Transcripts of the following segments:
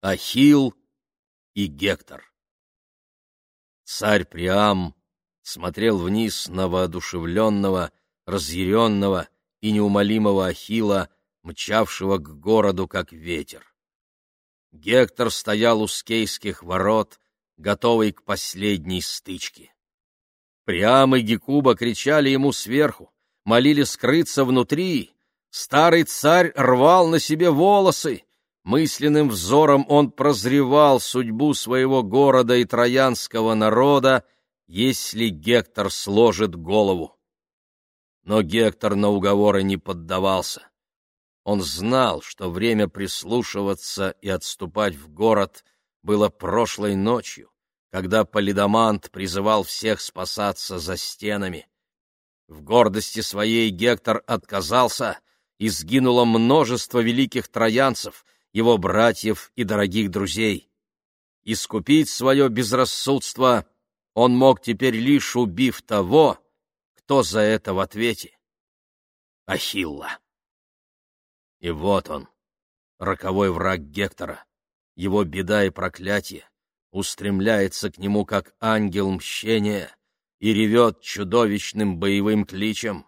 Ахилл и Гектор. Царь Приам смотрел вниз на воодушевленного, разъяренного и неумолимого Ахила, мчавшего к городу, как ветер. Гектор стоял у скейских ворот, готовый к последней стычке. Приам и Гекуба кричали ему сверху, молили скрыться внутри. Старый царь рвал на себе волосы. Мысленным взором он прозревал судьбу своего города и троянского народа, если Гектор сложит голову. Но Гектор на уговоры не поддавался. Он знал, что время прислушиваться и отступать в город было прошлой ночью, когда Полидамант призывал всех спасаться за стенами. В гордости своей Гектор отказался, и сгинуло множество великих троянцев, его братьев и дорогих друзей. Искупить свое безрассудство он мог теперь лишь убив того, кто за это в ответе? Ахилла. И вот он, роковой враг Гектора, его беда и проклятие, устремляется к нему как ангел мщения и ревет чудовищным боевым кличем.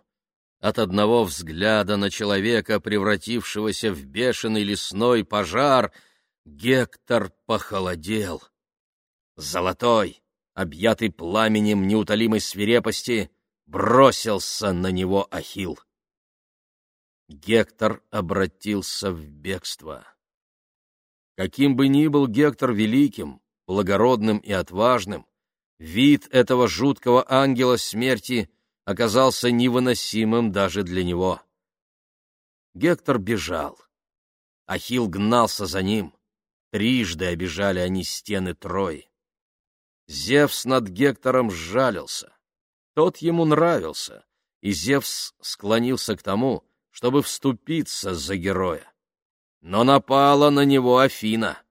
От одного взгляда на человека, превратившегося в бешеный лесной пожар, Гектор похолодел. Золотой, объятый пламенем неутолимой свирепости, бросился на него Ахил. Гектор обратился в бегство. Каким бы ни был Гектор великим, благородным и отважным, вид этого жуткого ангела смерти оказался невыносимым даже для него. Гектор бежал. Ахил гнался за ним. Трижды обижали они стены Трои. Зевс над Гектором сжалился. Тот ему нравился, и Зевс склонился к тому, чтобы вступиться за героя. Но напала на него Афина.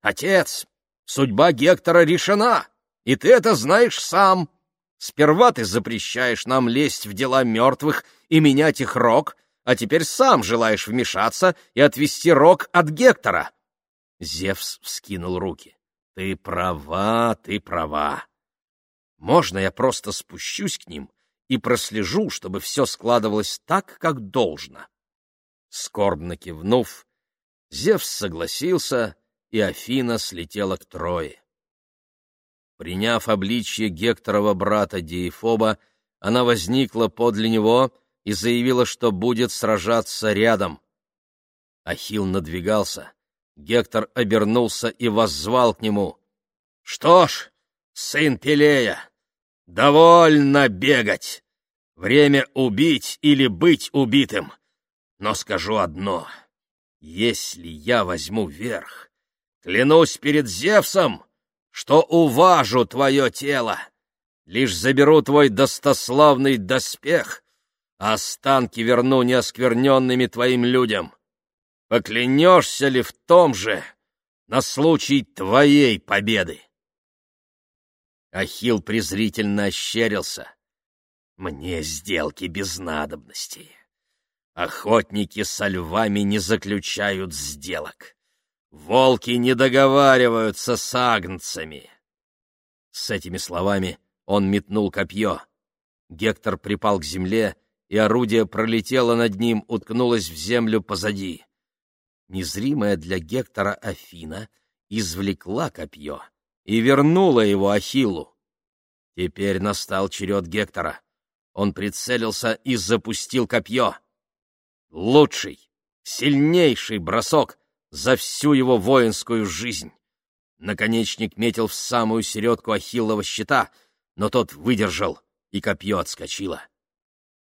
«Отец, судьба Гектора решена, и ты это знаешь сам. Сперва ты запрещаешь нам лезть в дела мертвых и менять их рог, а теперь сам желаешь вмешаться и отвести рог от Гектора». Зевс вскинул руки. «Ты права, ты права. Можно я просто спущусь к ним и прослежу, чтобы все складывалось так, как должно. Скорбно кивнув, Зевс согласился, и Афина слетела к Трое. Приняв обличье Гекторова брата Диефоба, она возникла подле него и заявила, что будет сражаться рядом. Ахил надвигался. Гектор обернулся и воззвал к нему. — Что ж, сын Пелея, довольно бегать. Время убить или быть убитым. Но скажу одно. Если я возьму верх, клянусь перед Зевсом, что уважу твое тело, лишь заберу твой достославный доспех, а останки верну неоскверненными твоим людям. Поклянешься ли в том же на случай твоей победы? Ахилл презрительно ощерился. Мне сделки без надобности. Охотники со львами не заключают сделок. Волки не договариваются с агнцами. С этими словами он метнул копье. Гектор припал к земле, и орудие пролетело над ним, уткнулось в землю позади. Незримая для Гектора Афина извлекла копье и вернула его Ахиллу. Теперь настал черед Гектора. Он прицелился и запустил копье. Лучший, сильнейший бросок за всю его воинскую жизнь. Наконечник метил в самую середку Ахиллова щита, но тот выдержал, и копье отскочило.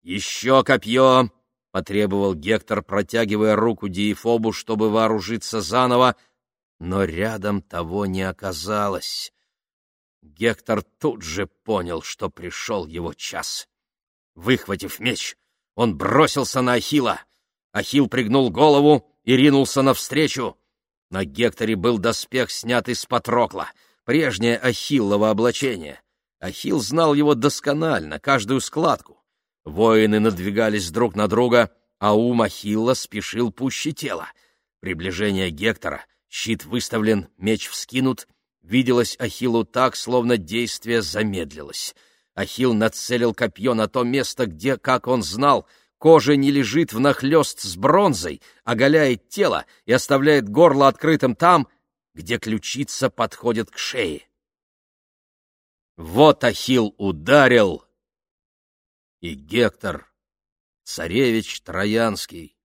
«Еще копье!» — потребовал Гектор, протягивая руку Диефобу, чтобы вооружиться заново, но рядом того не оказалось. Гектор тут же понял, что пришел его час. Выхватив меч, он бросился на Ахила. Ахил пригнул голову и ринулся навстречу. На Гекторе был доспех, снятый с Патрокла, прежнее Ахиллово облачение. Ахил знал его досконально, каждую складку. Воины надвигались друг на друга, а ум Ахилла спешил пуще тела. Приближение Гектора — щит выставлен, меч вскинут. Виделось Ахиллу так, словно действие замедлилось. Ахилл нацелил копье на то место, где, как он знал, кожа не лежит внахлёст с бронзой, оголяет тело и оставляет горло открытым там, где ключица подходит к шее. Вот Ахилл ударил, и Гектор, царевич Троянский,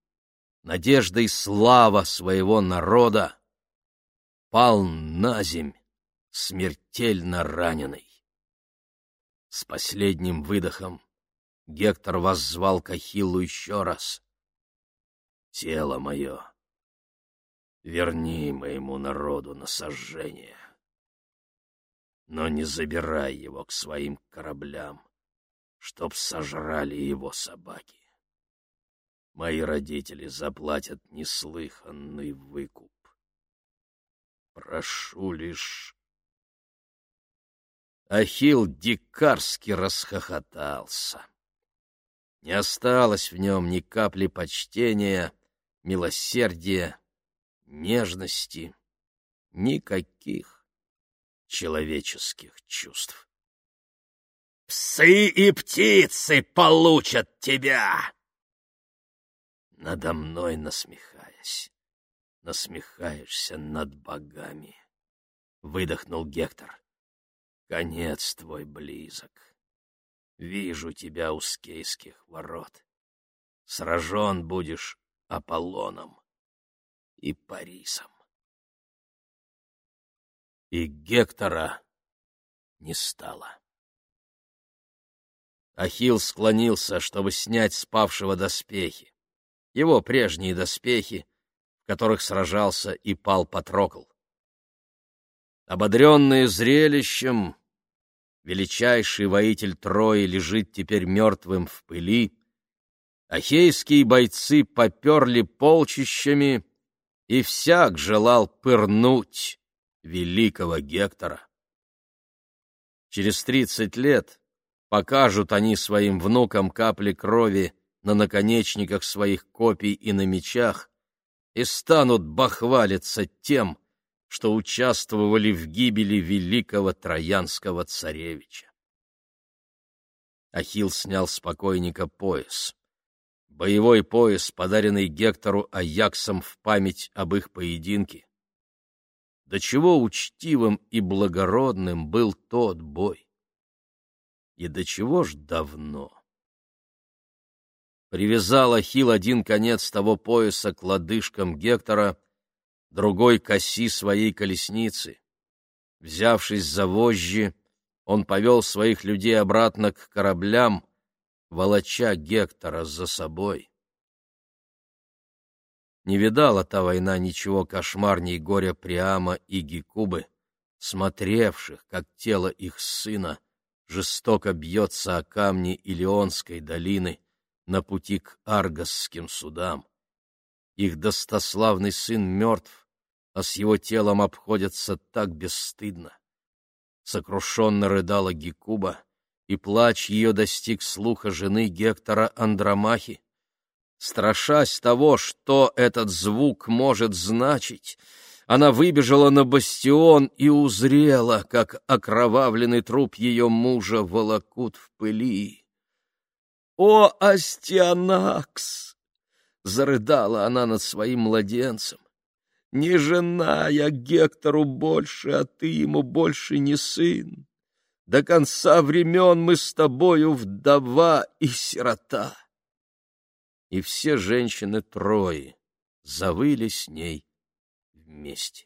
надежда и слава своего народа, пал на земь, смертельно раненый. С последним выдохом Гектор воззвал к еще раз. «Тело мое, верни моему народу на сожжение, но не забирай его к своим кораблям, чтоб сожрали его собаки. Мои родители заплатят неслыханный выкуп. Прошу лишь Ахилл дикарски расхохотался. Не осталось в нем ни капли почтения, милосердия, нежности, никаких человеческих чувств. «Псы и птицы получат тебя!» Надо мной насмехаясь, насмехаешься над богами, — выдохнул Гектор. Конец твой близок. Вижу тебя у скейских ворот. Сражен будешь Аполлоном и Парисом. И Гектора не стало. Ахилл склонился, чтобы снять спавшего доспехи. Его прежние доспехи, в которых сражался и пал Патрокл. Ободренные зрелищем, величайший воитель Трои лежит теперь мертвым в пыли, ахейские бойцы поперли полчищами, и всяк желал пырнуть великого Гектора. Через тридцать лет покажут они своим внукам капли крови на наконечниках своих копий и на мечах и станут бахвалиться тем, что участвовали в гибели великого троянского царевича. Ахилл снял с покойника пояс. Боевой пояс, подаренный Гектору Аяксом в память об их поединке. До чего учтивым и благородным был тот бой! И до чего ж давно! Привязал Ахилл один конец того пояса к лодыжкам Гектора — другой к оси своей колесницы. Взявшись за вожжи, он повел своих людей обратно к кораблям, волоча Гектора за собой. Не видала та война ничего кошмарней горя Приама и Гекубы, смотревших, как тело их сына жестоко бьется о камни Илионской долины на пути к Аргосским судам. Их достославный сын мертв, а с его телом обходятся так бесстыдно. Сокрушенно рыдала Гекуба, и плач ее достиг слуха жены Гектора Андромахи. Страшась того, что этот звук может значить, она выбежала на бастион и узрела, как окровавленный труп ее мужа волокут в пыли. «О, Астианакс!» — зарыдала она над своим младенцем. Не жена я Гектору больше, а ты ему больше не сын. До конца времен мы с тобою вдова и сирота. И все женщины Трои завыли с ней вместе.